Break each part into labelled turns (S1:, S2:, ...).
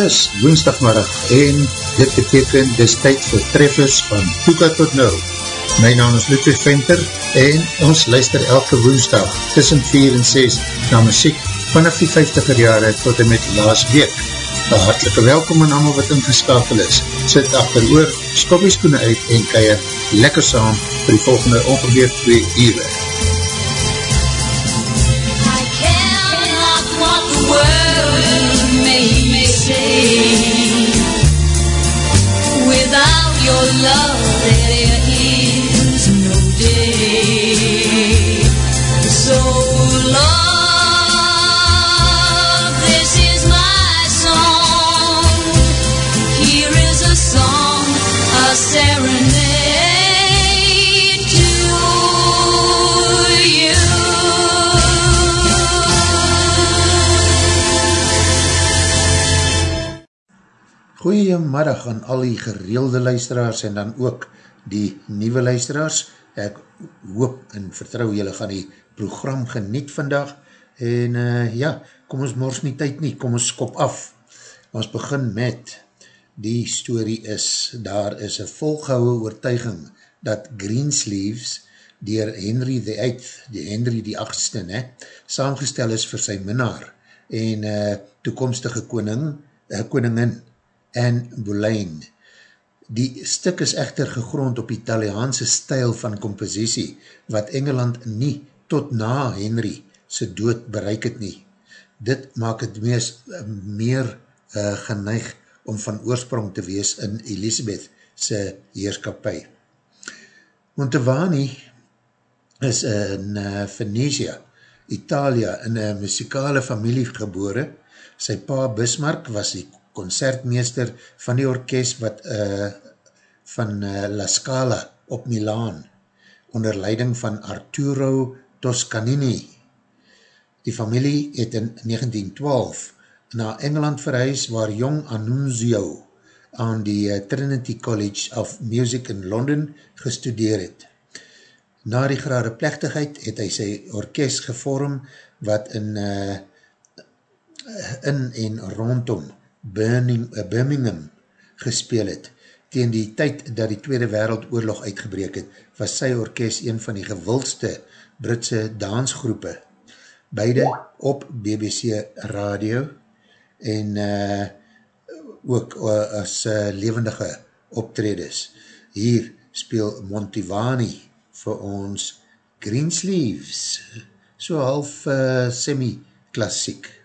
S1: Dis woensdagmiddag en dit beteken dis tyd vir treffers van Toeka tot Nou. My naam is Ludwig Venter en ons luister elke woensdag tussen 4 en 6 na muziek vanaf die 50er jare tot en met laas week. Een hartelike welkom aan allemaal wat ingeskakel is. Sit achter oor, skop die skoene uit en keier lekker saam vir die volgende ongeveer 2 uur. Goeiemiddag aan al die gereelde luisteraars en dan ook die nieuwe luisteraars. Ek hoop en vertrouw julle gaan die program geniet vandag en uh, ja, kom ons mors nie tyd nie, kom ons skop af. Ons begin met die story is, daar is een volgehouwe oortuiging dat Greensleeves dier Henry the 8th, die Henry die 8ste, ne, saamgestel is vir sy minnaar en uh, toekomstige koning, uh, koningin Anne Boleyn. Die stuk is echter gegrond op Italiaanse stijl van compositie, wat Engeland nie tot na Henry sy dood bereik het nie. Dit maak het mees, meer uh, geneig om van oorsprong te wees in Elisabeth sy heerskapie. Montevani is in uh, Venetia, Italia, in een muzikale familie gebore. Sy pa Bismarck was die concertmeester van die orkest wat uh, van uh, La Scala op Milaan onder leiding van Arturo Toscanini. Die familie het in 1912 na Engeland verhuis waar jong Annunzio aan die uh, Trinity College of Music in London gestudeer het. Na die grade plechtigheid het hy sy orkest gevorm wat in, uh, in en rondom Eh, Birmingham gespeel het. Tegen die tyd dat die Tweede Wereldoorlog uitgebreek het, was sy orkest een van die gewildste Britse dansgroepe. Beide op BBC Radio en uh, ook uh, as uh, levendige optredes. Hier speel Montivani vir ons Greensleeves, so half uh, semi-klassiek.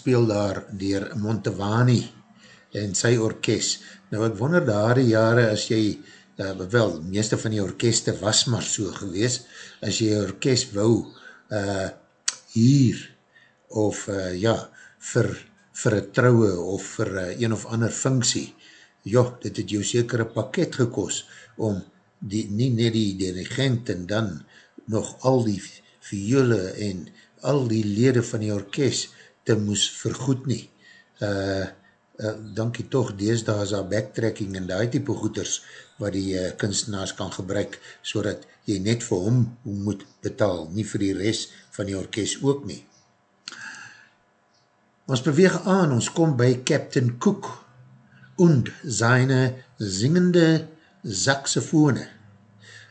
S1: Gespeel daar dier Montevani en sy orkest. Nou ek wonder daar die jare as jy, uh, wel, meeste van die orkeste was maar so gewees, as jy orkest wou uh, hier of uh, ja, vir, vir een trouwe of vir uh, een of ander funksie, joh, dit het jou seker een pakket gekos om die, nie net die dirigent en dan nog al die viole en al die lede van die orkest te moes vergoed nie. Uh, uh, dankie toch, dees daar is daar backtracking en die type goeders wat die uh, kunstenaars kan gebruik, so dat jy net vir hom moet betaal, nie vir die rest van die orkest ook nie. Ons beweeg aan, ons kom by Captain Cook und seine zingende saxofoone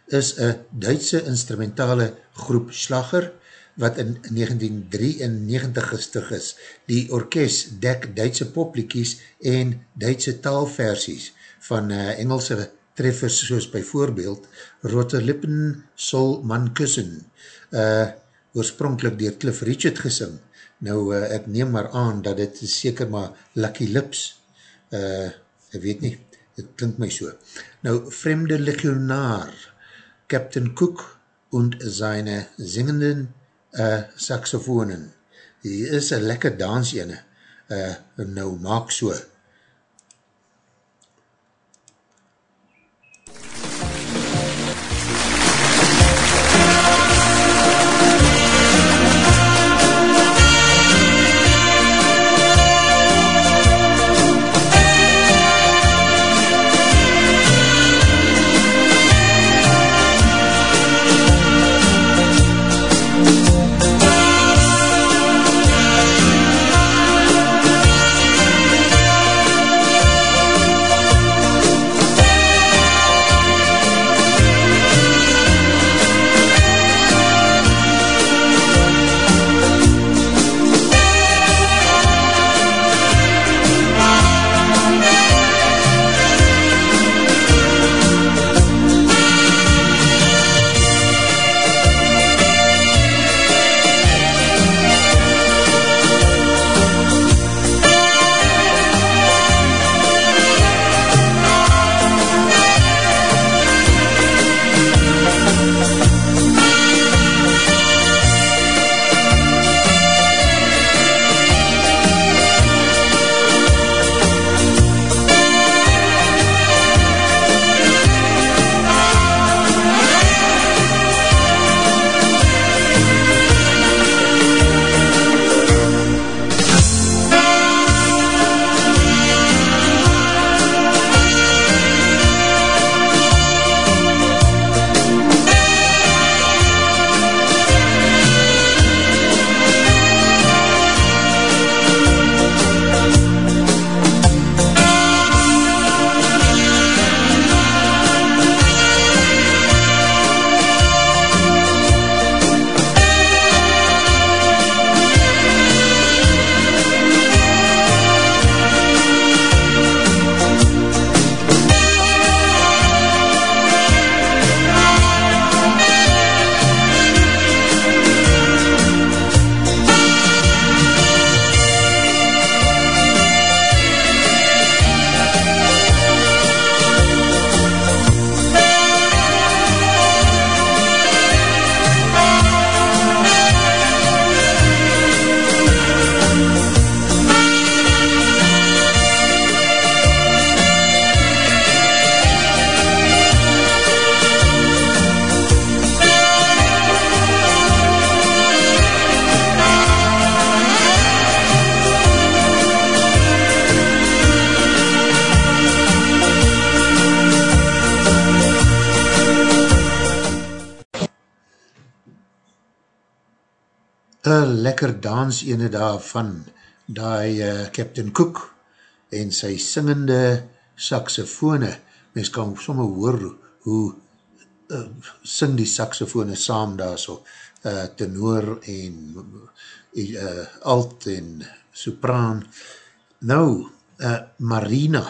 S1: is een Duitse instrumentale groep slagger wat in 1993 gestig is. Die orkest dek Duitse popliekies en Duitse taalversies van uh, Engelse treffers soos bijvoorbeeld Rotterlippen Sol Man Kussen, uh, oorspronkelijk dier Cliff Richard gesing. Nou, uh, ek neem maar aan dat dit seker maar Lucky Lips, uh, ek weet nie, het klink my so. Nou, Fremde Legionaar, Captain Cook und seine zingenden uh, saxofoonen. Die is een lekker dans ene. Uh, nou maak so. Lekker dans ene daar van die uh, Captain Cook en sy singende saxofone. Mens kan somme hoor hoe uh, sing die saxofone saam daar so, uh, tenor en uh, alt en sopraan. Nou, uh, Marina,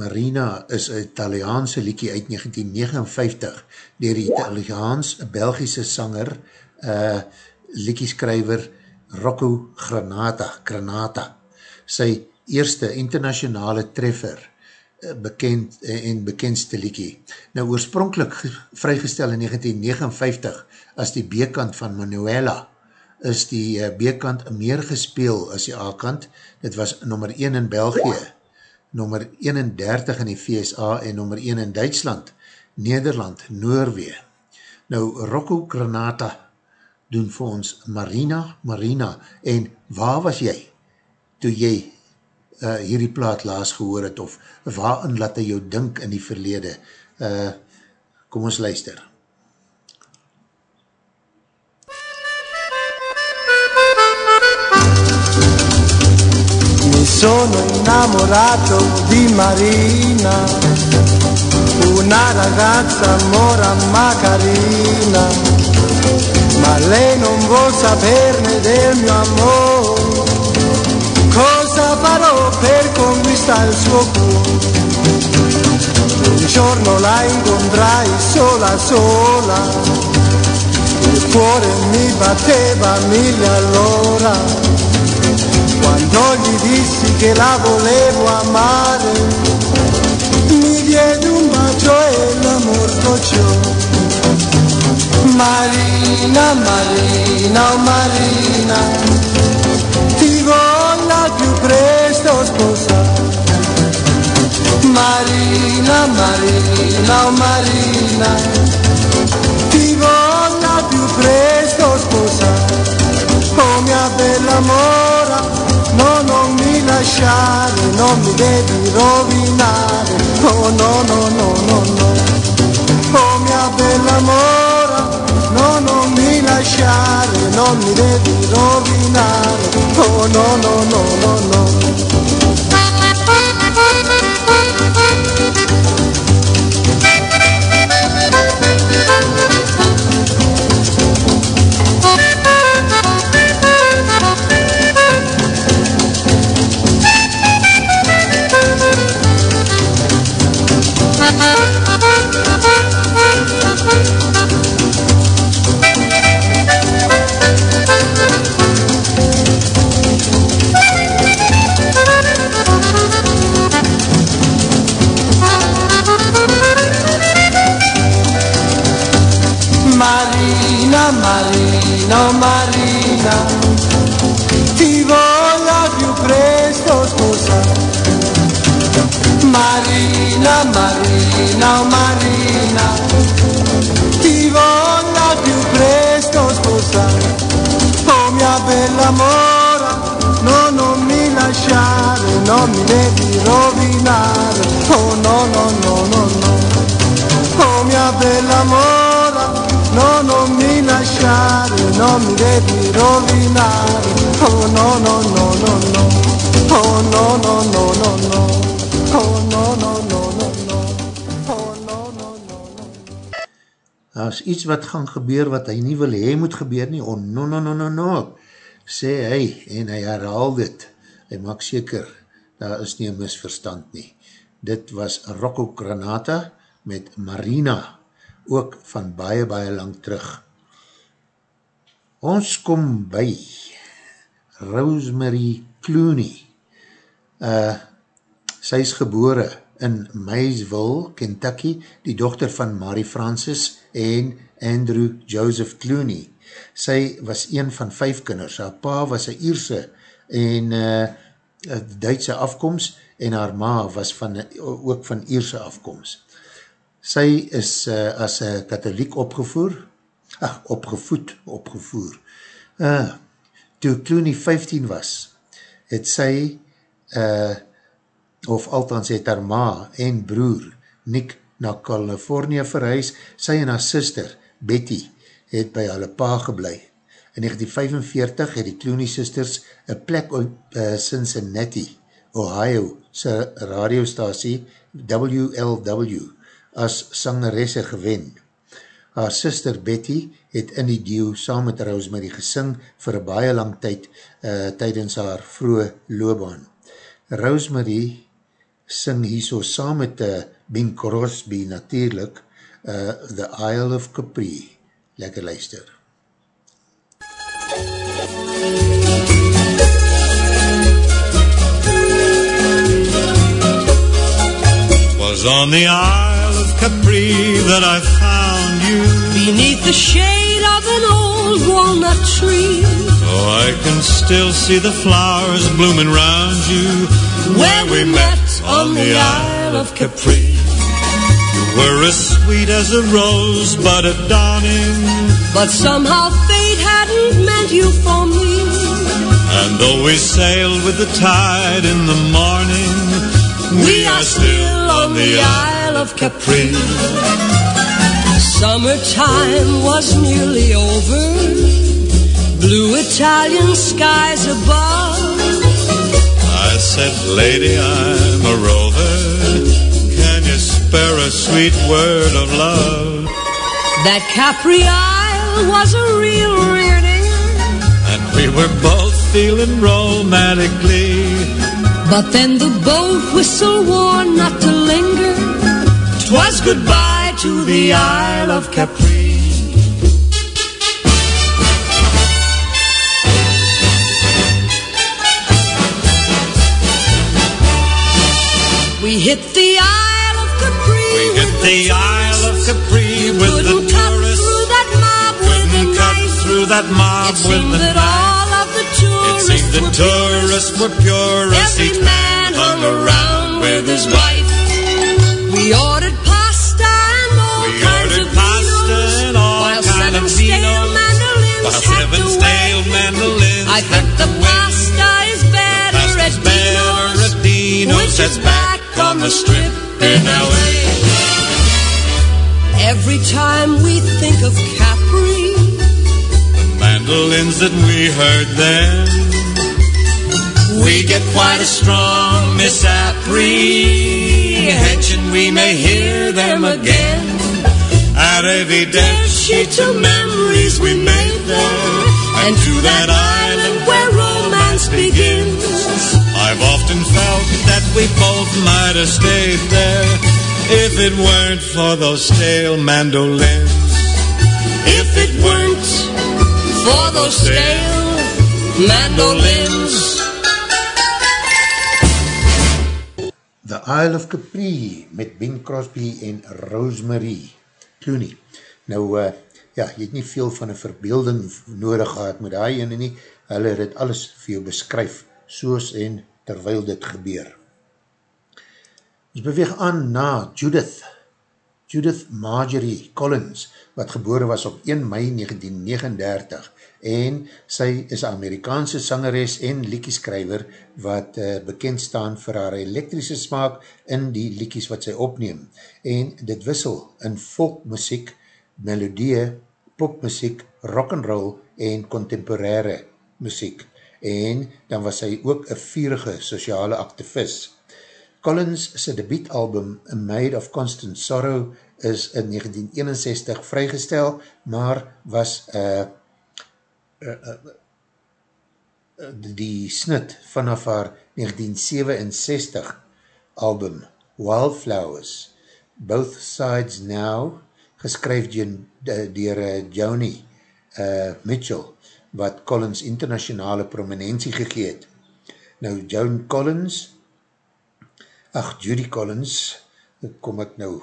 S1: Marina is een Italiaanse liekie uit 1959 dier die Italiaans, Belgische sanger, uh, liedjeskrywer Rocco Granata, Granata, sy eerste internationale treffer eh, bekend en bekendste liekie. Nou oorspronkelijk vrygestel in 1959 as die B-kant van Manuela, is die uh, B-kant meer gespeel as die A-kant. Dit was nummer 1 in België, nummer 31 in die VSA en nummer 1 in Duitsland, Nederland, Noorwee. Nou, Rocco Granata doen vir ons Marina, Marina, en waar was jy toe jy uh, hierdie plaat laas gehoor het, of waarin laat hy jou dink in die verlede? Uh, kom ons luister.
S2: sono innamorato di Marina, una ragazza mora ma carina, ma lei non vuol saperne del mio amore. Cosa farò per conquistare il suo cuore? Un giorno la incontrai sola sola, il cuore mi batteva mille all'ora quando gli dissi che la volevo amare, mi diede un bacio e l'amor scocciò. Marina, Marina, oh Marina, ti voglio più presto sposare. Marina, Marina, oh Marina, ti voglio più presto sposare. Oh mia bella mora, No, non mi lasciare, non mi devi rovinare. Oh no, no, no, no, no. Oh mia bella mora, lasciare, non mi devi rovinare. Oh no, no, no, no, no. Marina, Marina, ti voglio più presto sposare. Marina, Marina, Marina, ti voglio più presto sposare. Oh mia bella mora, no, non mi lasciare, non mi devi rovinare. Oh no, no, no, no, no. Oh mia bella mora, no, non mi lasciare, non mi devi rovinare. Oh no, no, no, no, no. Oh no, no, no, no, no. Oh no, no, no, no, no. Oh no, no, no, no.
S1: As iets wat gaan gebeur wat hy nie wil hee moet gebeur nie, oh no, no, no, no, no, sê hy, en hy herhaal dit. Hy maak seker, daar is nie een misverstand nie. Dit was Rocco Granata met Marina, ook van baie, baie lang terug. Ons kom by Rosemary Clooney. Uh, sy is gebore in Maysville, Kentucky, die dochter van Mary Francis en Andrew Joseph Clooney. Sy was een van vijf kinders. Haar pa was een Ierse en uh, Duitse afkomst en haar ma was van, ook van Ierse afkomst. Sy is uh, as uh, katholiek opgevoer, ach, opgevoed, opgevoer. Uh, toe Clooney 15 was, het sy, uh, of althans het haar ma en broer, Nick, na California verhuis, sy en haar sister, Betty, het by hulle pa geblei. In 1945 het die Clooney sisters een plek op uh, Cincinnati, Ohio, sy radiostasie WLW, as sangeresse gewen. Haar sister Betty het in die deal saam met Rosemary gesing vir baie lang tyd uh, tydens haar vroege loopbaan. Rosemary sing hierso saam met uh, Bing Crosby natuurlijk uh, The Isle of Capri. Lekker luister.
S3: Was on the Isle of Capri that I found you.
S4: Beneath the shade of an old walnut tree.
S3: Oh, I can still see the flowers blooming round you.
S4: Where we met on the Isle of Capri.
S3: You were as sweet as a rose, but at dawning.
S4: But somehow fate hadn't meant you for me.
S3: And though we sailed with the tide in the morning, we are still on the Isle of Capri.
S4: Summertime was nearly over. Blue Italian skies above.
S3: I said, Lady, I'm a rover. Can you spare a sweet word of love?
S4: That Capri Isle was a real ring
S3: And we were both feeling romantically.
S4: But then the boat whistle warned not to linger. Twas goodbye to the Isle of Capri. We hit the Isle of Capri.
S3: We hit the Isle of Capri with the tourists.
S4: through that mob with a
S3: cut
S4: knife.
S3: through that mob
S4: It
S3: with
S4: seemed
S3: the
S4: that
S3: knife.
S4: all of the
S3: It
S4: tourists
S3: seemed the tourists were purists.
S4: Every
S3: Each
S4: man hung around with his wife. We ordered had
S3: seven
S4: to
S3: stale mandolins
S4: I think the pasta is better at Dino's,
S3: at Dino's.
S4: which is back on the strip in L.A. Every time we think of Capri,
S3: The mandolins that we heard then. We get quite a strong misapprehension we may hear them again. At every dead sheet of memories we made there, and to that island where romance begins. I've often felt that we both might have stayed there if it weren't for those stale mandolins. If it weren't
S4: for those stale mandolins.
S1: The Isle of Capri met Ben Crosby en Rosemary Clooney. Nou, uh, ja, jy het nie veel van een verbeelding nodig gehad met die ene nie. Hulle het alles vir jou beskryf, soos en terwyl dit gebeur. Ons beweeg aan na Judith. Judith Marjorie Collins, wat gebore was op 1 mei 1939 en sy is Amerikaanse sangeres en liekieskrijver wat uh, bekend staan vir haar elektrische smaak in die liekies wat sy opneem. En dit wissel in folkmusiek, melodie, popmusiek, rock'n'roll en contemporaire muziek. En dan was sy ook een vierige sociale activist. Collins sy debietalbum A Maid of Constant Sorrow is in 1961 vrygestel, maar was uh, uh, uh, die snit vanaf haar 1967 album Wildflowers, Both Sides Now, geskryf dier uh, Joni uh, Mitchell, wat Collins internationale prominentie gegeet. Nou, Joan Collins, ach, Judy Collins, kom ek nou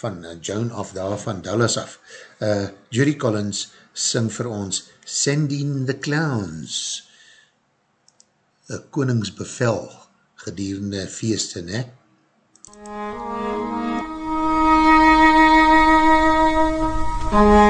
S1: van uh, Joan af, daar van Dallas af. Uh, Judy Collins sing vir ons Sending the Clowns, koningsbevel gedurende feeste, ne?
S5: Thank.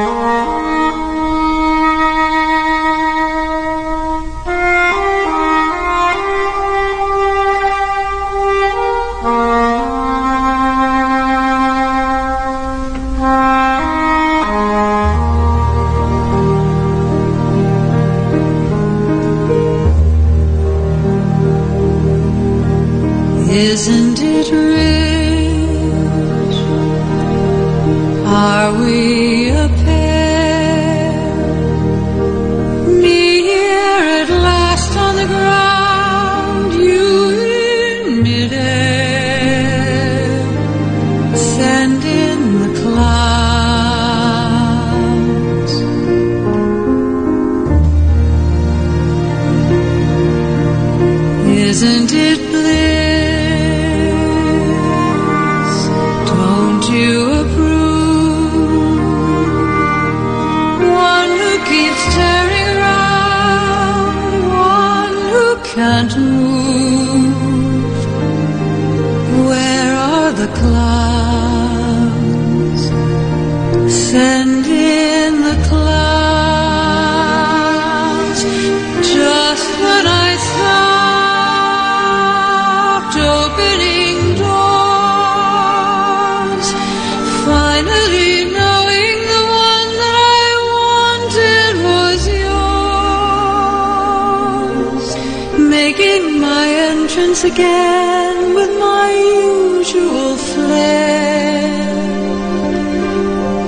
S5: Usual flair.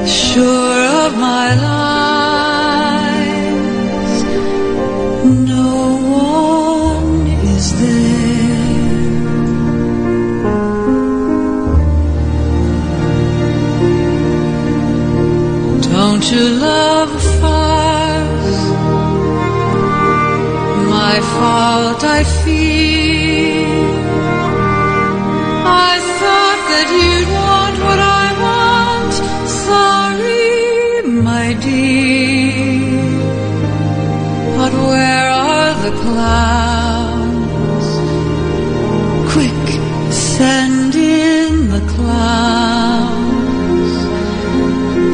S5: Sure of my lies,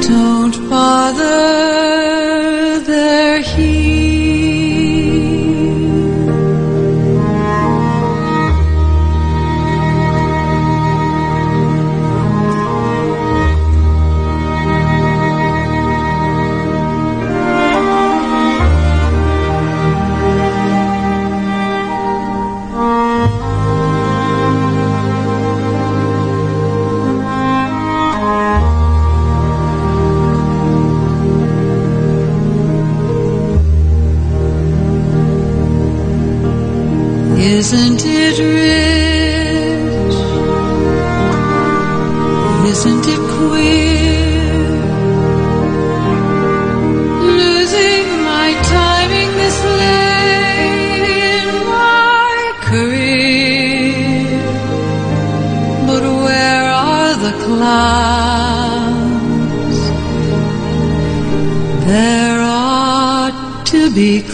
S5: sol.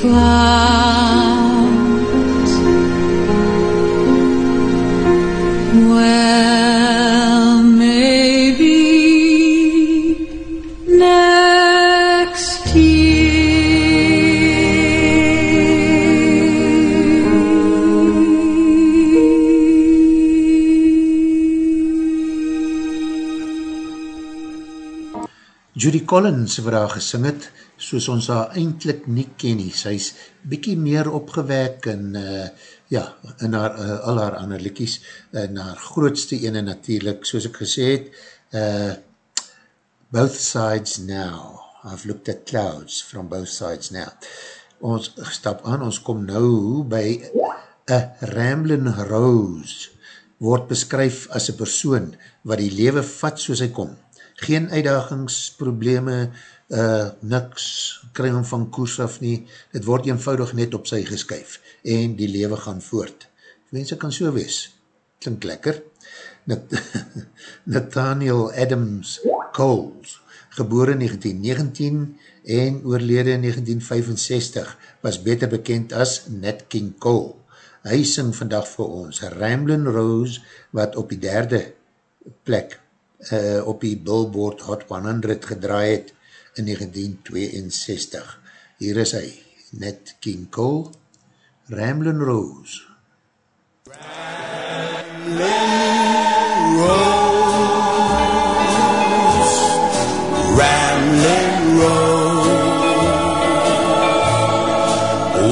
S5: Clouds. Well, maybe next
S1: Judy Collins wat daar gesing het, soos ons haar eindelijk nie ken nie. Sy is bykie meer opgewek en uh, ja, in haar, uh, al haar ander liekies, en haar grootste ene natuurlijk, soos ek gesê het, uh, Both Sides Now. I've looked at clouds from both sides now. Ons stap aan, ons kom nou by A Ramblin' Rose word beskryf as een persoon wat die lewe vat soos hy kom. Geen uitdagings, probleme, uh, niks, kry hom van koers af nie. Het word eenvoudig net op sy geskyf en die lewe gaan voort. Mense kan so wees. Klink lekker. Nat Nathaniel Adams Coles, geboren 1919 en oorlede 1965, was beter bekend as Nat King Cole. Hy sing vandag vir ons Ramblin' Rose, wat op die derde plek uh, op die Billboard Hot 100 gedraai het in 1962. Hier is hy, Nat King Cole, Ramblin' Rose.
S6: Ramblin' Rose.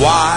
S6: Why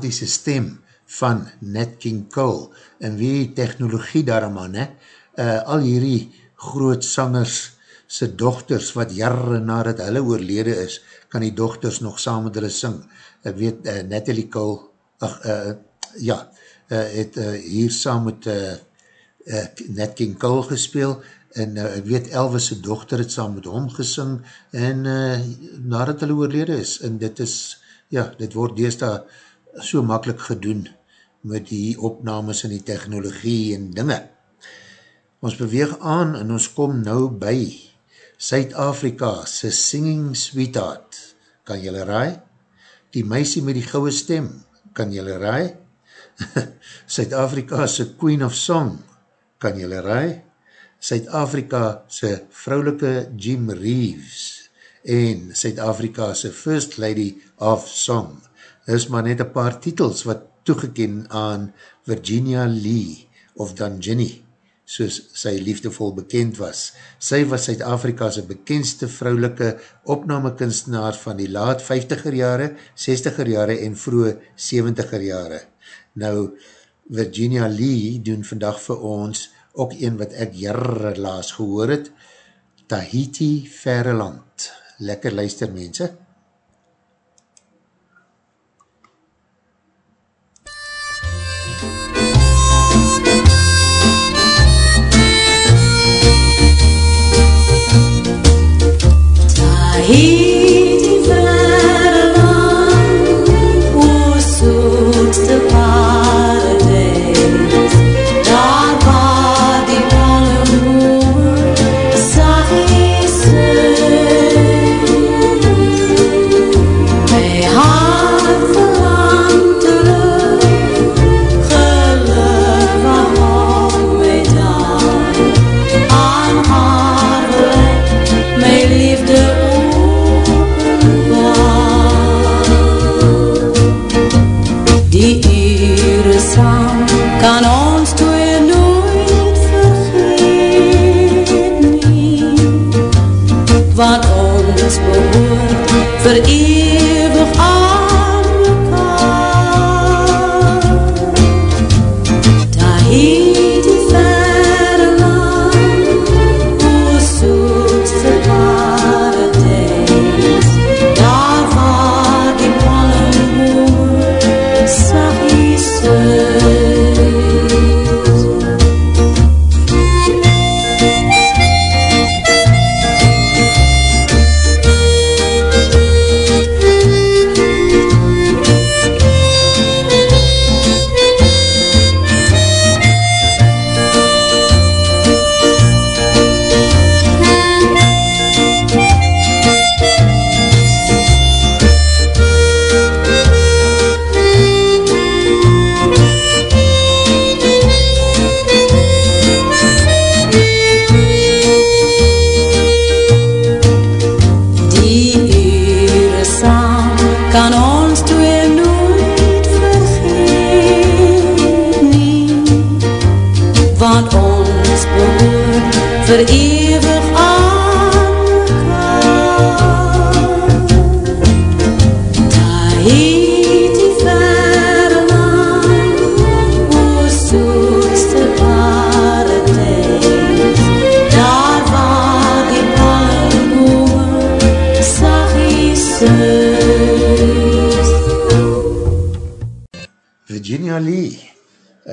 S1: baie romantische stem van Nat King Cole, en wie technologie daarom ne? Uh, al hierdie groot sangers, sy dochters, wat jare nadat hulle oorlede is, kan die dochters nog saam met hulle sing. Ek weet, uh, Natalie Cole, ach, uh, ja, uh, het uh, hier saam met uh, uh, Nat King Cole gespeel, en uh, ek weet Elvis' dochter het saam met hom gesing, en uh, nadat hulle oorlede is, en dit is, ja, dit word deesda so makkelijk gedoen, met die opnames en die technologie en dinge. Ons beweeg aan en ons kom nou by Suid-Afrika se Singing Sweetheart. Kan jylle raai? Die meisie met die gouwe stem. Kan jylle raai? Suid-Afrika se Queen of Song. Kan jylle raai? Suid-Afrika se vrouwelike Jim Reeves en Suid-Afrika se First Lady of Song. Is maar net een paar titels wat toegeken aan Virginia Lee of Dan Jenny soos sy liefdevol bekend was. Sy was Suid-Afrika's bekendste vrouwelike opnamekunstenaar van die laat 50er jare, 60er jare en vroege 70er jare. Nou, Virginia Lee doen vandag vir ons ook een wat ek jare laas gehoor het, Tahiti Verre Land. Lekker luister mense.
S4: Tahiti behoort voor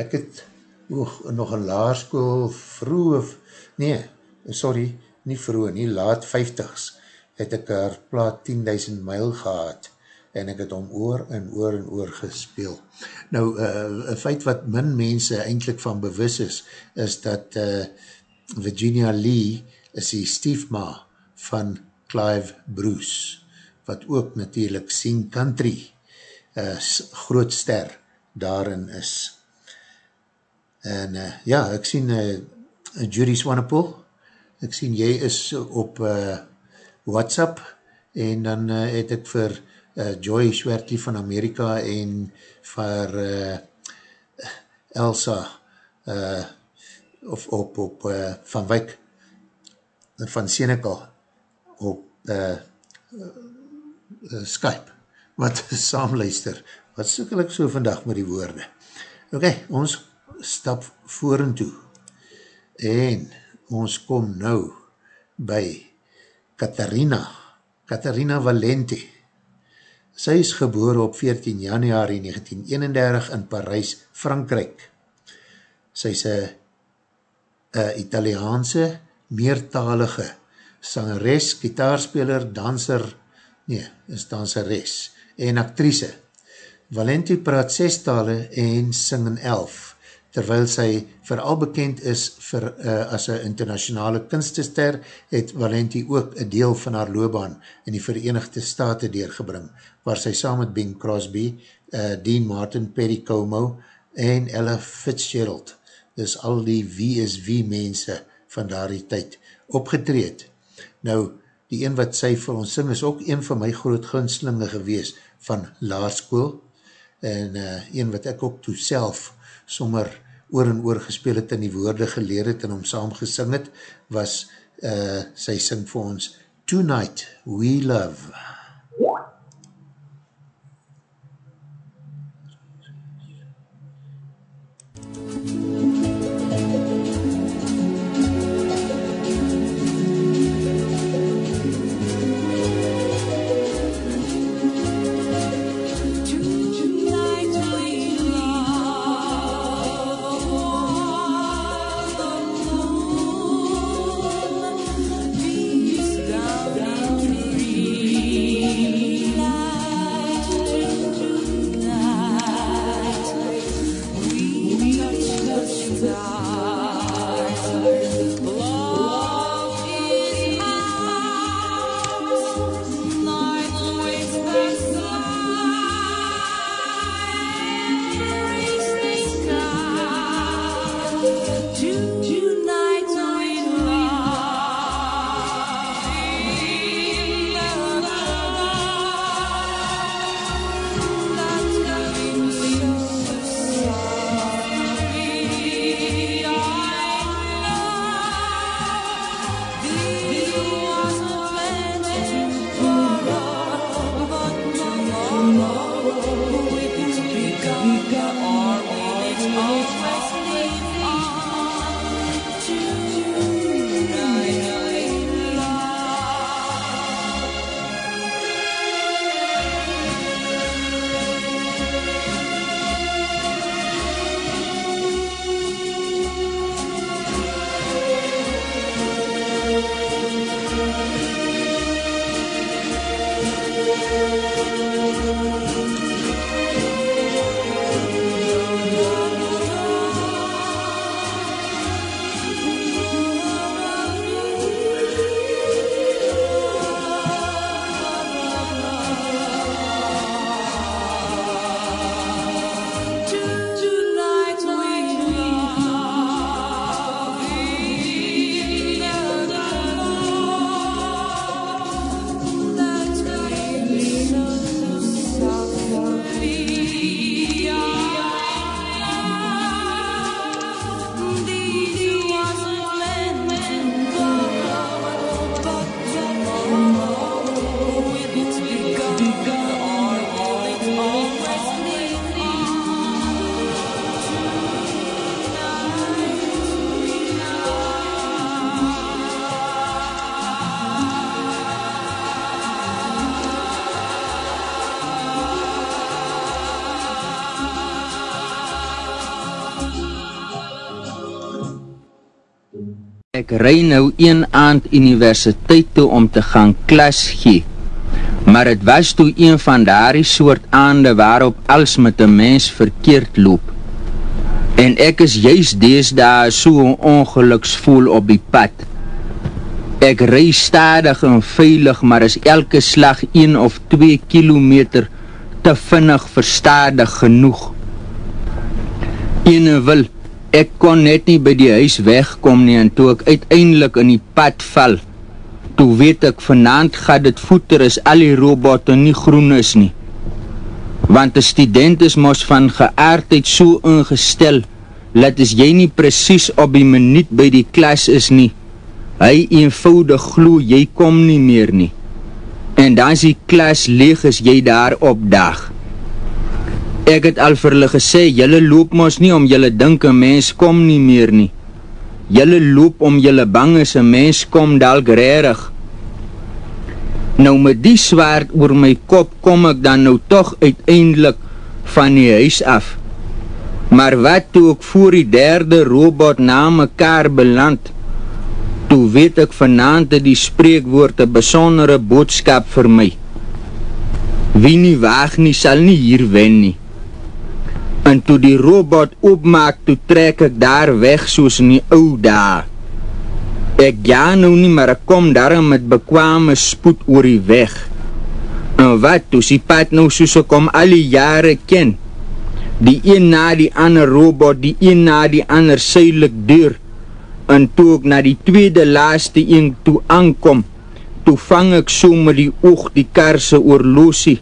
S1: ek het oog, nog een laarskool vroeg, nee, sorry, nie vroeg, nie laat 50s, het ek haar plaat 10.000 myl gehad, en ek het om oor en oor en oor gespeel. Nou, uh, een feit wat min mense eindelijk van bewus is, is dat uh, Virginia Lee is die stiefma van Clive Bruce, wat ook natuurlijk Sing Country uh, groot ster daarin is. En uh, ja, ek sien uh, Judy Swanepoel, ek sien jy is op uh, WhatsApp en dan uh, het ek vir uh, Joy Schwertli van Amerika en vir uh, Elsa uh, of op, op uh, Van Wyk van Seneca op uh, uh, Skype wat saamluister, wat soekel ek so vandag met die woorde? Ok, ons stap voor en toe en ons kom nou by Katharina, Katharina Valente. Sy is geboor op 14 januari 1931 in Parijs, Frankrijk. Sy is een Italiaanse, meertalige sangeres, gitaarspeler, danser, nee, is danseres, en actrice. Valenti praat 6 tale en sing in 11, terwyl sy vooral bekend is vir, uh, as een internationale kunstester, het Valenti ook een deel van haar loopbaan in die Verenigde Staten deurgebring, waar sy saam met Bing Crosby, uh, Dean Martin, Perry Como en Ella Fitzgerald, dus al die wie is wie mense van daar die tyd opgetreed. Nou, die een wat sy vir ons sing is ook een van my groot gunslinge gewees van laarskoel en uh, een wat ek ook toe self sommer oor en oor gespeel het en die woorde geleer het en om saam gesing het was uh, sy sing vir ons Tonight We Love.
S7: Ek ry nou een aand universiteit toe om te gaan klas gee. Maar het was toe een van daardie soort aande waarop als met een mens verkeerd loop. En ek is juist dees daar so ongeluksvoel op die pad. Ek ry stadig en veilig, maar is elke slag 1 of 2 kilometer te vinnig verstadig genoeg. Ene wil, ek kon net nie by die huis wegkom nie en toe ek uiteindelik in die pad val, toe weet ek vanavond gaat het voeter is al die robotte nie groen is nie. Want die student is mos van geaardheid so ingestel, let is jy nie precies op die minuut by die klas is nie. Hy eenvoudig glo, jy kom nie meer nie. en dan is die klas leeg as jy daar opdag. Ek het al vir hulle gesê, julle loop mos nie om julle dink een mens kom nie meer nie. Julle loop om julle bang is een mens kom dalk rarig. Nou met die zwaard oor my kop kom ek dan nou toch uiteindelik van die huis af. Maar wat toe ek voor die derde robot na mekaar beland, toe weet ek vanavond die spreekwoord een besondere boodskap vir my. Wie nie waag nie, sal nie hier wen nie. En toe die robot opmaak, toe trek ek daar weg soos in die ou daar. Ek ja nou nie, maar ek kom daarom met bekwame spoed oor die weg. En wat, toe die pad nou soos ek om al die jare ken. Die een na die ander robot, die een na die ander suidelik deur, en toe ek na die tweede laaste een toe aankom, toe vang ek so met die oog die karse oorloosie,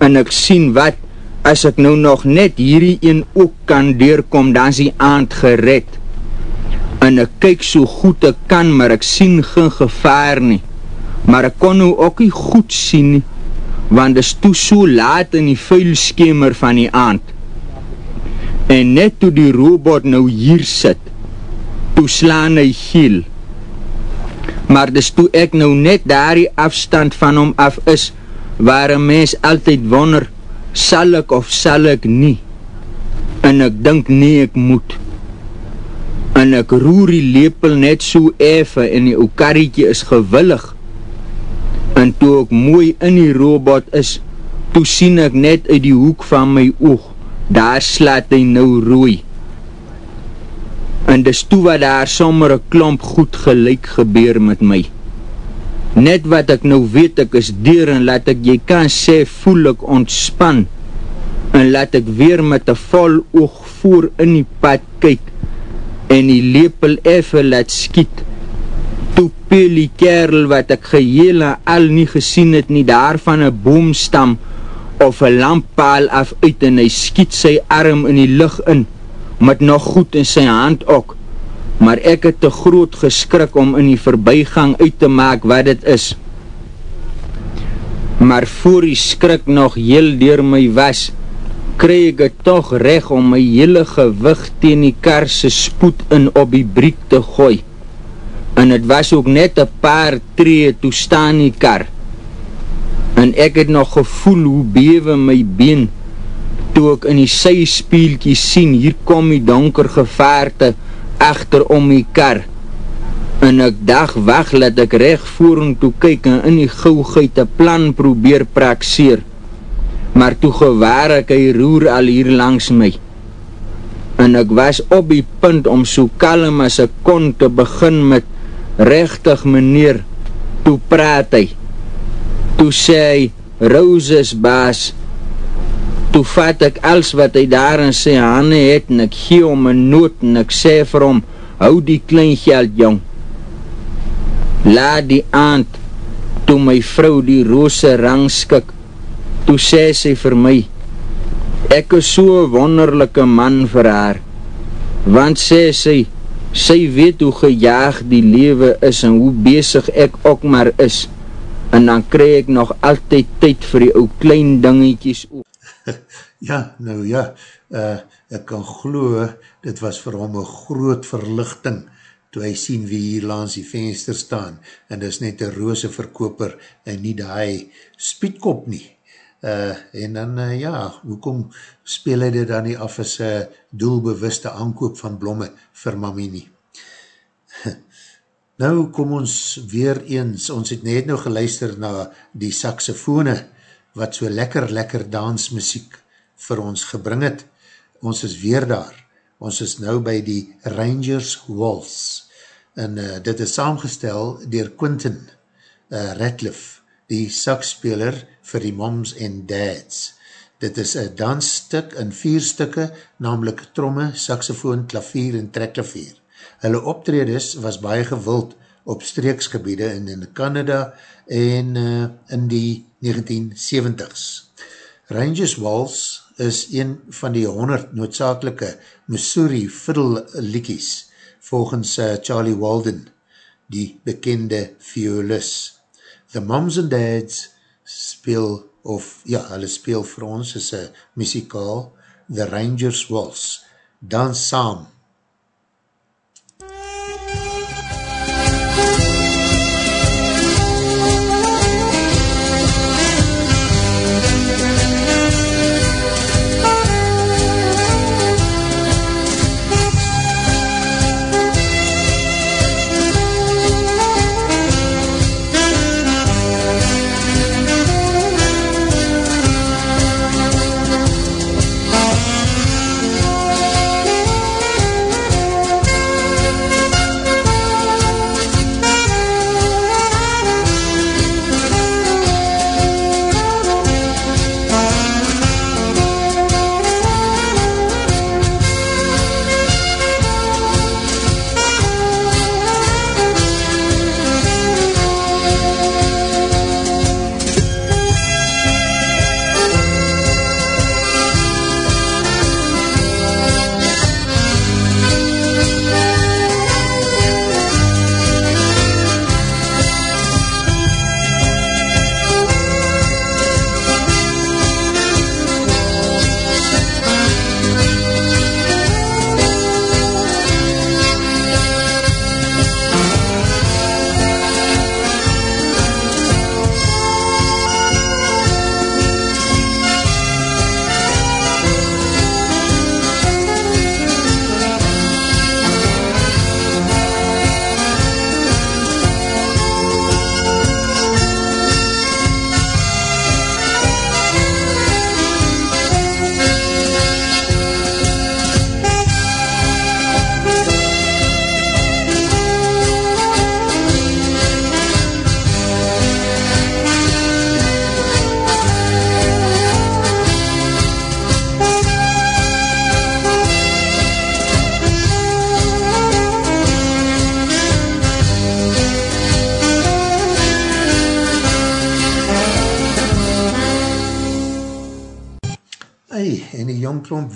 S7: en ek sien wat, as ek nou nog net hierdie een ook kan deurkom, dan is die aand gered. En ek kyk so goed ek kan, maar ek sien geen gevaar nie. Maar ek kon nou ook nie goed sien nie, want is toe so laat in die vuilskemer van die aand. En net toe die robot nou hier sit, toe slaan hy giel. Maar dis toe ek nou net daar die afstand van hom af is, waar een mens altyd wonder, sal ek of sal ek nie? En ek dink nie ek moet. En ek roer die lepel net so effe en die oukarrietje is gewillig. En toe ek mooi in die robot is, toe sien ek net uit die hoek van my oog, daar slaat hy nou rooi en dis toe wat daar sommer een klomp goed gelijk gebeur met my. Net wat ek nou weet ek is dier en laat ek jy kan sê voel ek ontspan en laat ek weer met een vol oog voor in die pad kyk en die lepel effe laat skiet. Toe peel die kerel wat ek geheel en al nie gesien het nie daar van een boomstam of een lamppaal af uit en hy skiet sy arm in die lucht in met nog goed in sy hand ook, maar ek het te groot geskrik om in die verbygang uit te maak wat het is. Maar voor die skrik nog heel door my was, kry ek het toch recht om my hele gewicht teen die karse spoed in op die briek te gooi. En het was ook net een paar tree toe staan die kar. En ek het nog gevoel hoe bewe my been, toe ek in die syspielkie sien, hier kom die donker gevaarte achter om die kar. En ek dag weg, laat ek recht voor en toe kyk en in die gauwheid een plan probeer praxeer. Maar toe gewaar ek hy roer al hier langs my. En ek was op die punt om so kalm as ek kon te begin met rechtig meneer, toe praat hy. Toe sê hy, Roses baas, toe vat ek als wat hy daar in sy hande het en ek gee om een noot en ek sê vir hom, hou die klein geld jong. Laat die aand, toe my vrou die roose rang skik, toe sê sy vir my, ek is so wonderlijke man vir haar, want sê sy, sy weet hoe gejaag die lewe is en hoe bezig ek ook maar is, en dan kry ek nog altyd tyd vir die ou klein dingetjies ook.
S1: ja, nou ja, uh, ek kan glo, dit was vir hom een groot verlichting, toe hy sien wie hier langs die venster staan, en dis net een roze verkoper, en nie die spietkop nie. Uh, en dan, uh, ja, hoekom speel hy dit dan nie af as uh, doelbewuste aankoop van blomme vir mami nie? nou kom ons weer eens, ons het net nou geluister na die saxofone, wat so lekker, lekker dansmuziek vir ons gebring het. Ons is weer daar. Ons is nou by die Rangers Waltz. En uh, dit is saamgestel dier Quentin uh, Ratliff, die sakspeler vir die moms en dads. Dit is een dansstuk in vier stukke, namelijk tromme, saxofoon, klavier en trekklavier. Hulle optredes was baie gewild op streeksgebiede in, in Canada en uh, in die 1970s. Rangers Waltz is een van die 100 noodzakelike Missouri fiddle liekies volgens uh, Charlie Walden, die bekende violist. The Moms and Dads speel, of ja, hulle speel vir ons, is een muzikaal, The Rangers Waltz, dans saam,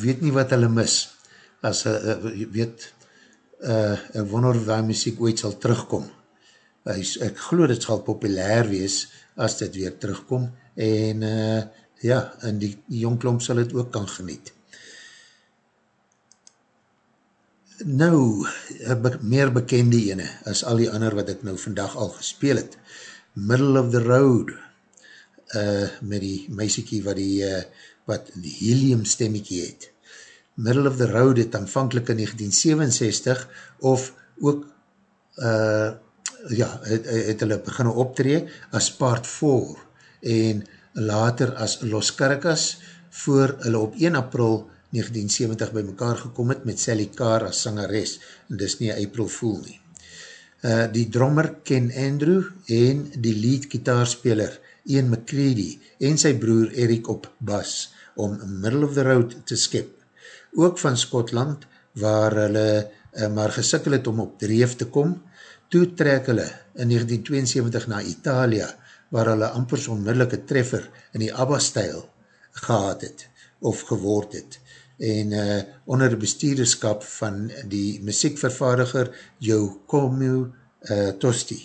S1: weet nie wat hulle mis, as uh, weet, uh, ek wonder of die muziek ooit sal terugkom. Hy, ek geloof dit sal populair wees, as dit weer terugkom, en uh, ja, en die, die jong klomp sal het ook kan geniet. Nou, be meer bekende ene, as al die ander wat ek nou vandag al gespeel het, Middle of the Road, uh, met die meisiekie wat die uh, wat die helium stemmiekie het. Middle of the Road het aanvankelijk in 1967 of ook uh, ja, het, het hulle beginne optree as part 4 en later as Los Caracas voor hulle op 1 april 1970 by mekaar gekom het met Sally Carr as sangeres en dis nie April Fool nie. Uh, die drummer Ken Andrew en die lead gitaarspeler Ian McCready en sy broer Eric op bas om middle of the road te skep. Ook van Skotland, waar hulle uh, maar gesikkel het om op dreef te kom, toe trek hulle in 1972 na Italia, waar hulle ampers onmiddellike treffer in die ABBA-stijl gehad het, of geword het, en uh, onder bestuurderskap van die muziekvervaardiger Giacomo uh, Tosti.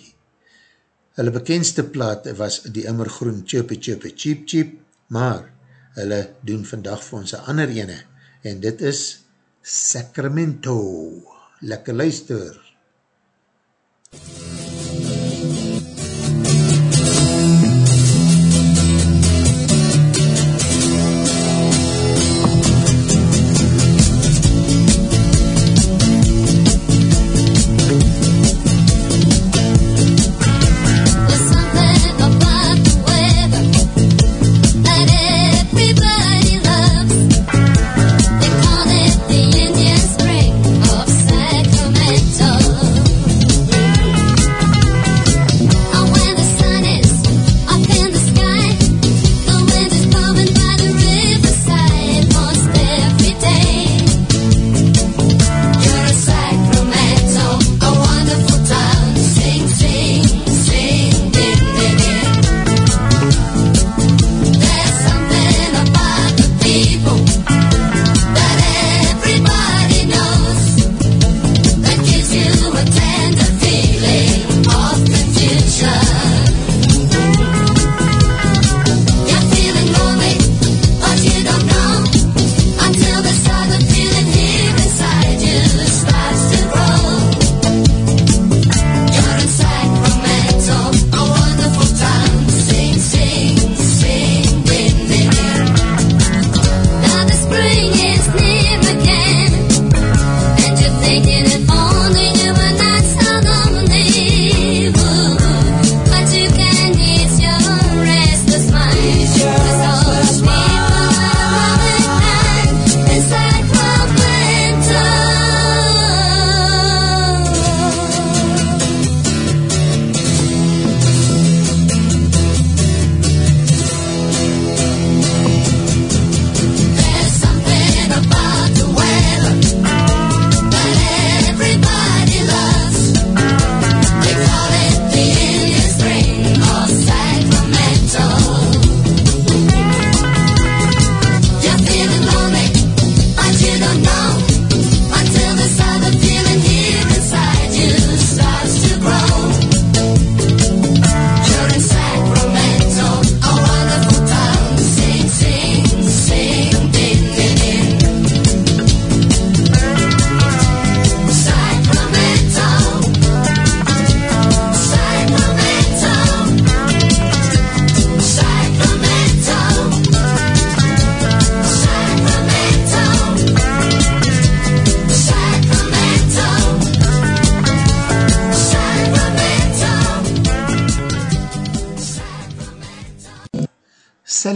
S1: Hulle bekendste plaat was die immergroen Chirpy Chirpy Cheep Cheep, maar hulle doen vandag vir ons een ander ene, en dit is Sacramento. Lekker luister.
S8: Sacramento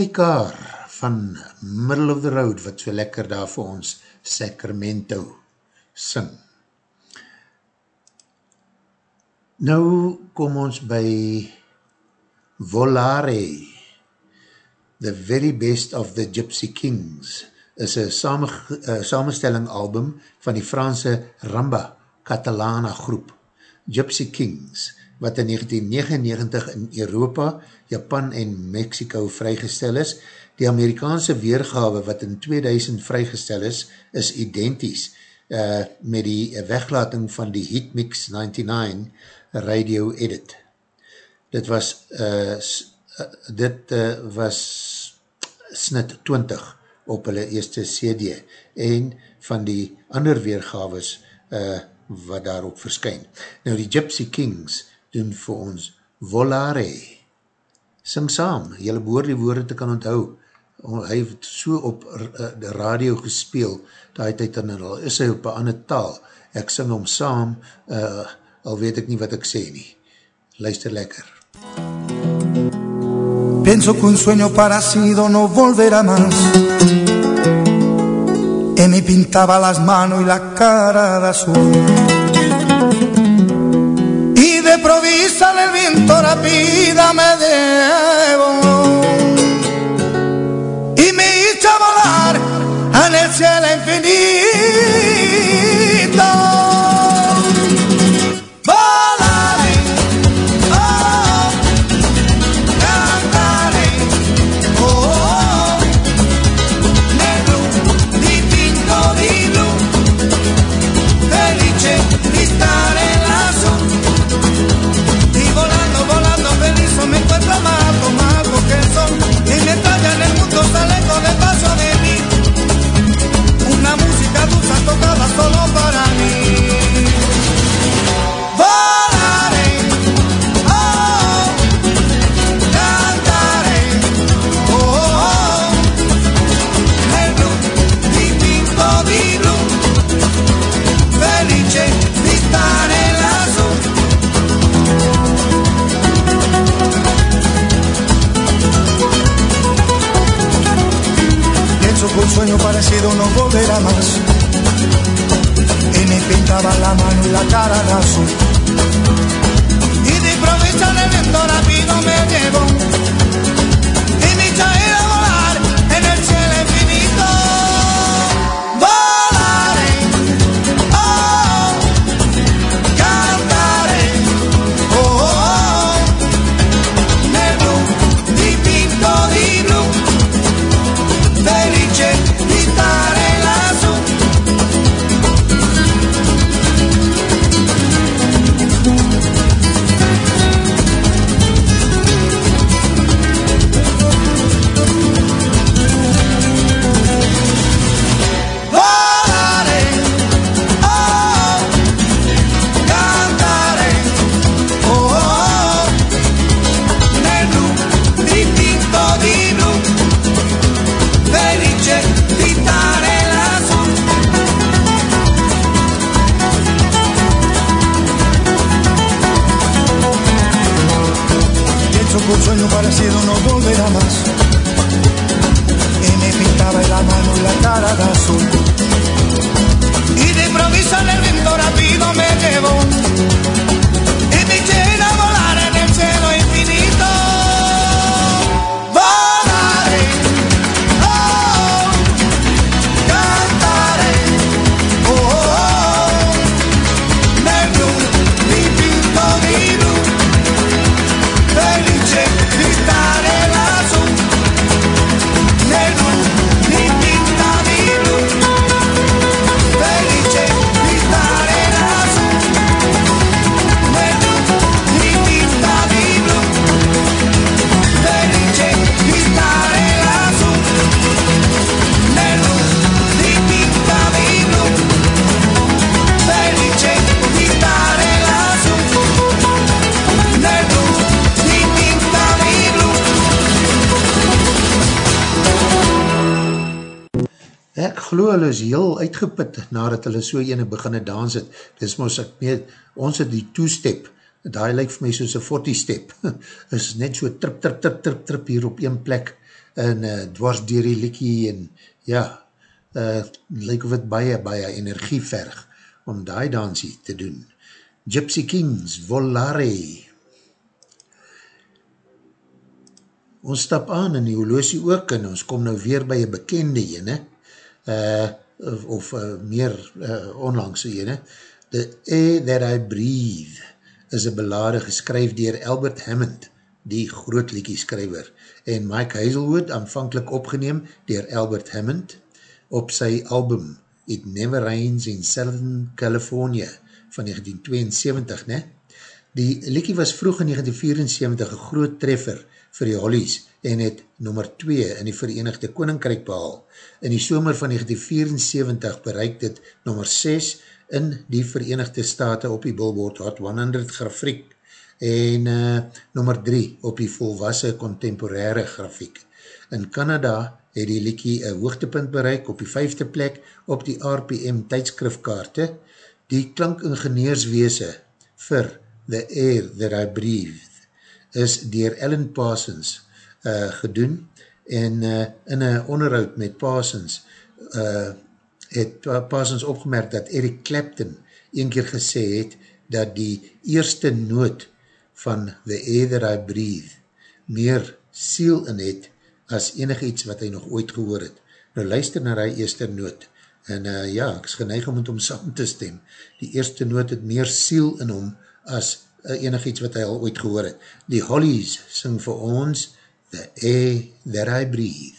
S1: Carr van Middle of the Road, wat so lekker daar vir ons Sacramento sing. Nou kom ons by Volare, The Very Best of the Gypsy Kings, is een same, uh, samenstelling album van die Franse Ramba Catalana groep, Gypsy Kings, wat in 1999 in Europa, Japan en Mexico vrygestel is. Die Amerikaanse weergawe wat in 2000 vrygestel is, is identies uh, met die weglating van die Heatmix 99 radio edit. Dit was uh, dit uh, was snit 20 op hulle eerste CD en van die ander weergaves uh, wat daarop verskyn. Nou die Gypsy Kings doen vir ons Volare. Sing saam, jylle behoor die woorde te kan onthou. Hy het so op de radio gespeel, die tyd en al is hy op een ander taal. Ek sing om saam, uh, al weet ek nie wat ek sê nie. Luister lekker.
S9: Pienso que un sueño parecido no volverá más. Y me pintaba las manos y la cara de azul. De provisa el viento rápida me debo y me hizo volar en el cielo infinito.
S1: Hulle is heel uitgeput nadat hulle so ene beginne dans het. Dis mos ek mee, ons het die two-step, die lyk vir my soos een 40-step, is net so trip, trip, trip, trip, trip hier op een plek. en uh, dwars dier die liekie en ja, uh, lyk of het baie, baie energie verg om die dansie te doen. Gypsy Kings, Volare. Ons stap aan in die holosie ook en ons kom nou weer by een bekende ene, uh, of, of uh, meer uh, onlangse ene. The Air That I Breathe is een belade geskryf dier Albert Hammond, die groot liekie skryver, en Mike Hazelwood aanvankelijk opgeneem dier Albert Hammond op sy album It Never Rains in Southern California van 1972, ne? Die liekie was vroeg in 1974 een groot treffer vir die Hollies en het nummer 2 in die Verenigde Koninkryk behal. In die somer van 1974 bereik dit nummer 6 in die Verenigde Staten op die Billboard Hot 100 grafiek en uh, nummer 3 op die volwassen contemporaire grafiek. In Canada het die liekie een hoogtepunt bereik op die vijfde plek op die RPM tydskrifkaarte. Die klankingenieursweese vir The Air That I Breathe is dier Ellen Parsons uh, gedoen en uh, in een onderhoud met Parsons uh, het Parsons opgemerkt dat Eric Clapton een keer gesê het dat die eerste noot van The Air That I Breathe meer siel in het as enig iets wat hy nog ooit gehoor het. Nou luister na die eerste noot, en uh, ja, ek is geneig om het om saam te stem. Die eerste noot het meer siel in hom as enig iets wat hy al ooit gehoor het. Die Hollies sing vir ons The Air That I Breathe.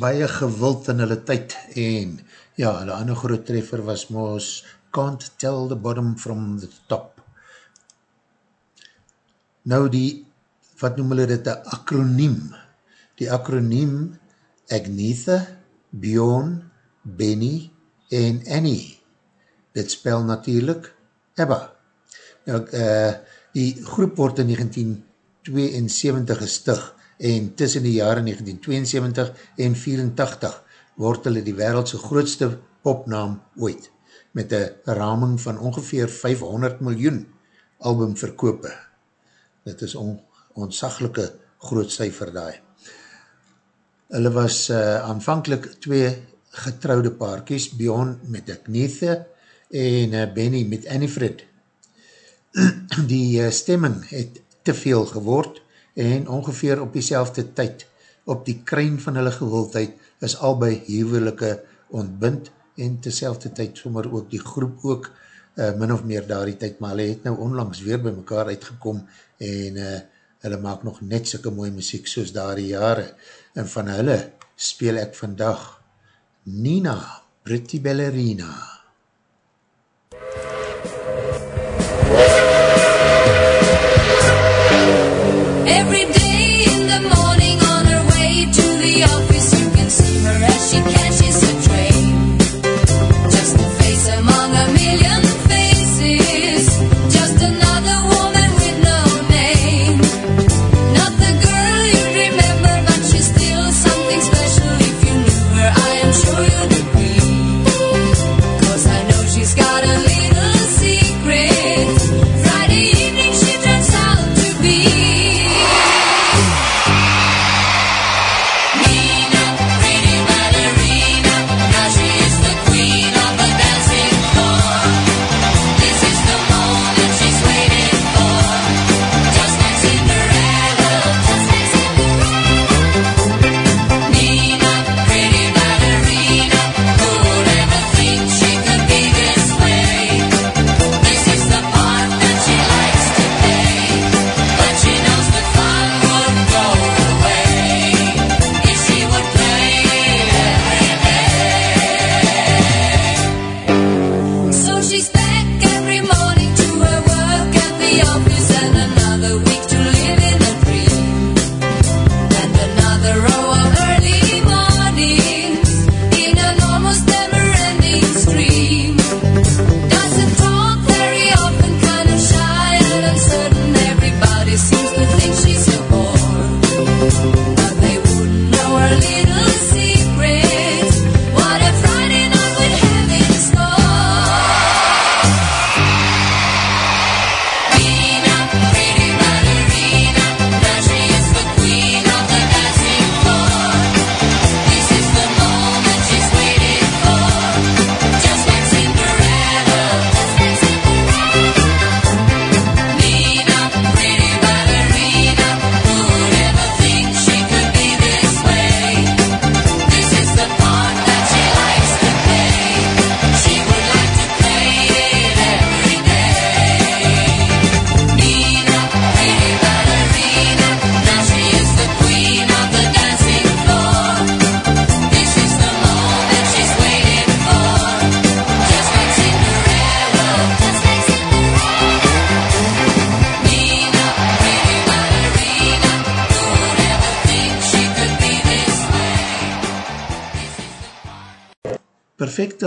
S4: Baie gewild in hulle tyd en ja, hulle ander groot treffer was moos Can't Tell the Bottom from the Top. Nou die, wat noem hulle dit, die akroniem. Die akroniem Agnetha, Bjorn, Benny en Annie. Dit spel natuurlijk Ebba. Nou, uh, die groep word in 1972 gestig en tussen die jare 1972 en 84 word hulle die wereldse grootste popnaam ooit, met een raming van ongeveer 500 miljoen albumverkope. Dit is on, onzaglike groot cijfer daai. Hulle was uh, aanvankelijk twee getrouwde paarkies, Bjorn met Agnetha en uh, Benny met Annifred. Die uh, stemming het te veel geword, en ongeveer op die tyd, op die kruin van hulle gewildheid, is albei huwelike ontbind, en tezelfde tyd sommer ook die groep ook, uh, min of meer daar die tyd, maar hulle het nou onlangs weer by mekaar uitgekom, en uh, hulle maak nog net soke mooie muziek soos daar die jare, en van hulle speel ek vandag Nina, Pretty Ballerina. perfecte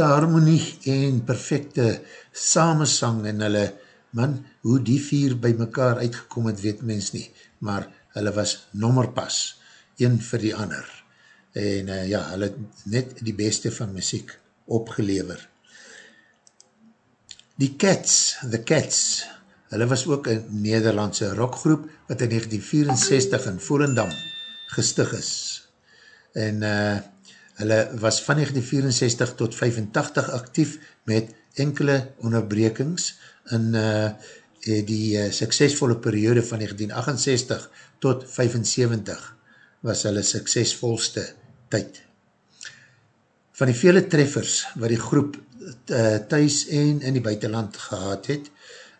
S4: harmonie en perfecte samensang en hulle, man, hoe die vier by mekaar uitgekom het, weet mens nie, maar hulle was nommerpas, een vir die ander, en uh, ja, hulle net die beste van muziek opgelever. Die Cats, The Cats, hulle was ook een Nederlandse rockgroep, wat in 1964 in Volendam gestig is, en uh, Hulle was van 1964 tot 85 actief met enkele onderbrekings in uh, die uh, suksesvolle periode van 1968 tot 75 was hulle suksesvolste tyd. Van die vele treffers wat die groep uh, thuis en in die buitenland gehad het,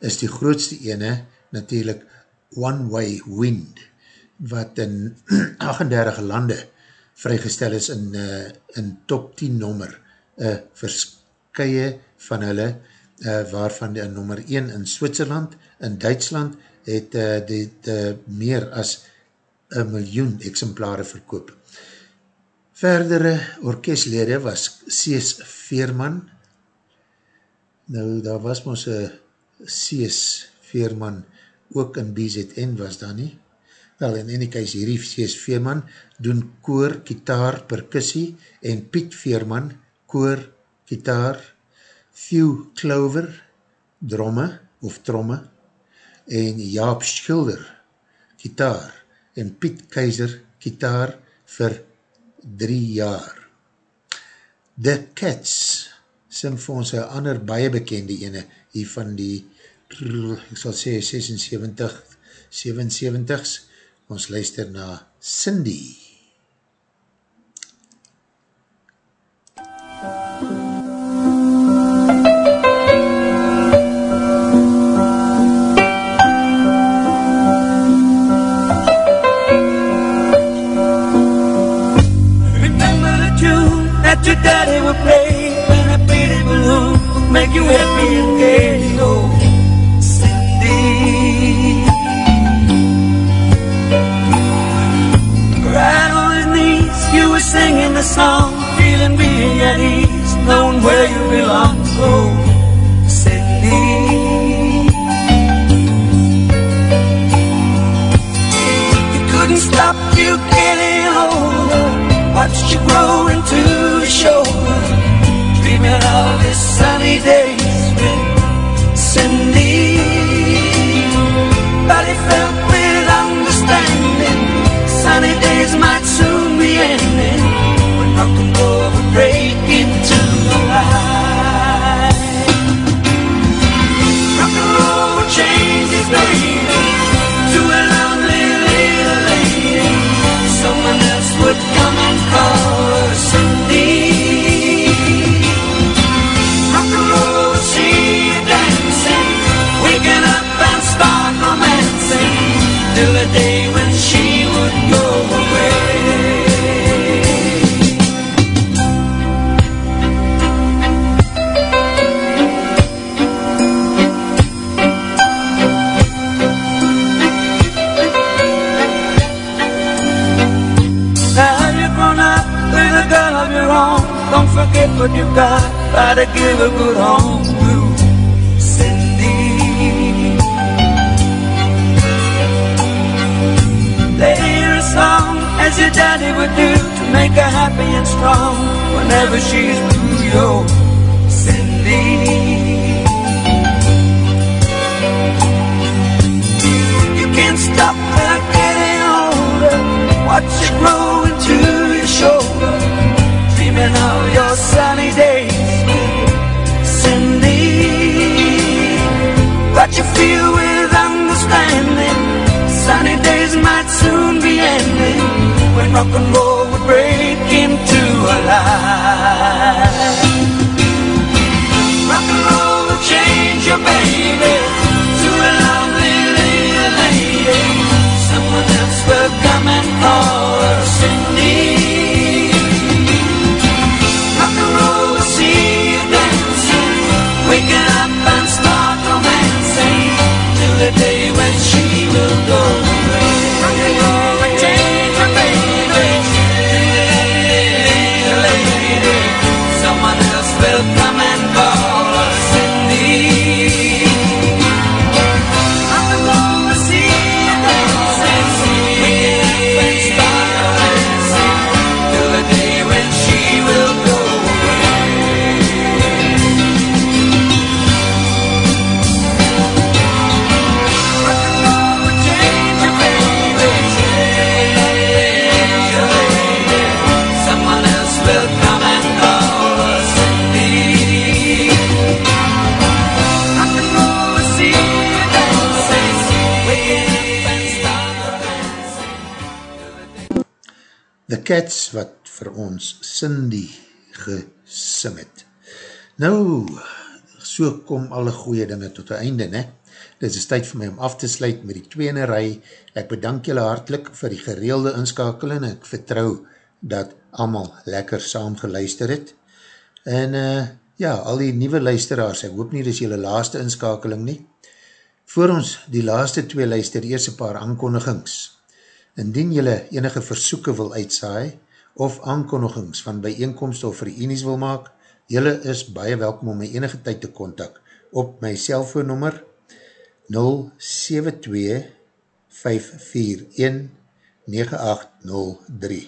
S4: is die grootste ene natuurlijk One Way Wind, wat in 38 lande
S1: vrygestel is in, uh, in top 10 nommer, uh, verskye van hulle, uh, waarvan die nummer 1 in Switserland, in Duitsland, het uh, dit uh, meer as een miljoen exemplare verkoop. Verdere orkestlede was Cees Veerman, nou daar was ons een Cees Veerman, ook in BZN was daar nie, wel in ene kys hierdie Cees Veerman doen koor, kitaar, percussie en Piet Veerman, koor, kitaar, Few Clover, dromme of tromme en Jaap Schilder, kitaar en Piet Keizer, kitaar vir drie jaar. The Cats sing vir ons een ander baie bekende ene hier van die ek sal sê 76 77s ons luister na Cindy
S10: rock and roll
S1: Cats wat vir ons Cindy gesing het. Nou, so kom alle goeie dinge tot die einde, ne? Dit is tyd vir my om af te sluit met die tweene rij. Ek bedank julle hartlik vir die gereelde inskakeling. Ek vertrou dat allemaal lekker saam geluister het. En uh, ja, al die nieuwe luisteraars, ek hoop nie, dis jylle laaste inskakeling nie. Voor ons die laaste twee luister, eers een paar aankondigings. Indien jylle enige versoeken wil uitsaai, of aankondigings van bijeenkomst of reenies wil maak, jylle is baie welkom om my enige tyd te kontak op my cellfoonnummer 072 541 9803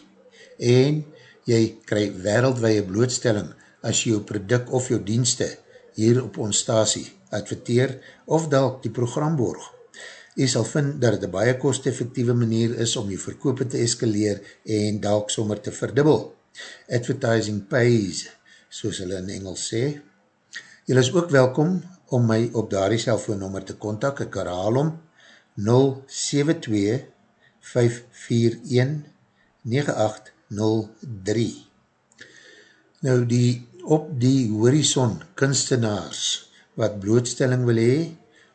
S1: en jy krij wereldwee blootstelling as jy jou product of jou dienste hier op ons stasie adverteer of dalk die program borg. Jy sal vind dat het een baie kost-effectieve manier is om jy verkoop te eskaleer en dalk sommer te verdubbel. Advertising pays, soos hulle in Engels sê. Jy is ook welkom om my op daardie cellfoonnummer te kontak, ek herhaal om 072 541 9803 Nou die op die horizon kunstenaars wat blootstelling wil hee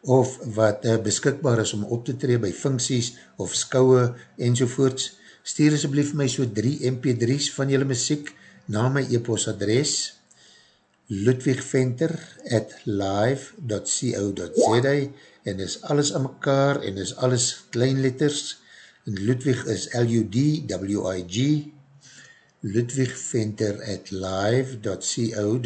S1: of wat uh, beskikbaar is om op te tree by funksies of skouwe enzovoorts, stuur asblief my so 3 mp3's van julle muziek na my e-post adres ludwigventer at live.co.za en is alles aan mekaar en is alles kleinletters en Ludwig is L-U-D-W-I-G Ludwig Venter at live.co.za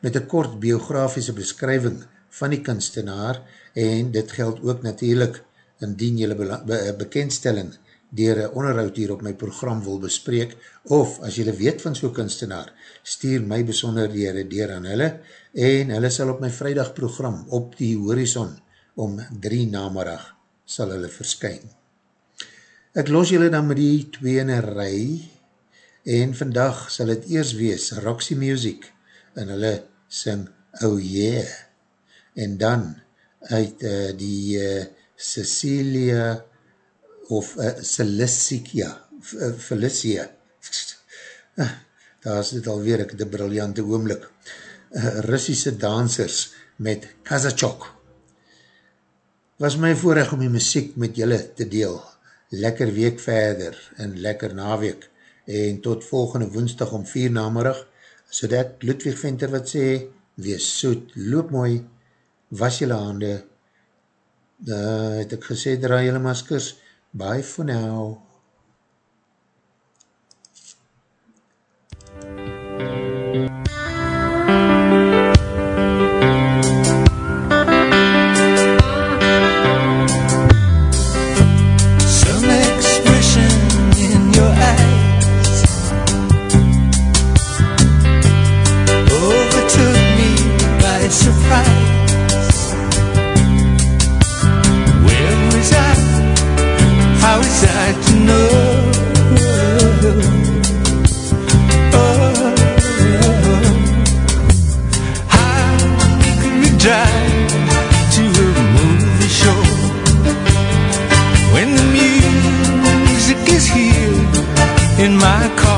S1: met een kort biografische beskrywing van die kunstenaar en dit geld ook natuurlijk indien jylle be be bekendstelling dier een onderhoud hier op my program wil bespreek of as jylle weet van so'n kunstenaar stuur my besonderhede dier aan hulle en hulle sal op my vrijdag program op die horizon om drie namerag sal hulle verskyn. Ek los julle dan met die tweene rij en vandag sal het eers wees Roxy Music en hulle sing Oh Yeah en dan uit uh, die uh, Cecilia of uh, Celicicia uh, Felicia uh, daar is dit alweer ek die briljante oomlik uh, Russische dansers met Kazachok was my voorrecht om die muziek met julle te deel. Lekker week verder en lekker naweek. En tot volgende woensdag om vier namerig, so dat Ludwig Venter wat sê, wees soet, loop mooi, was julle hande, uh, het ek gesê, draai julle maskers, bye for now.
S6: So I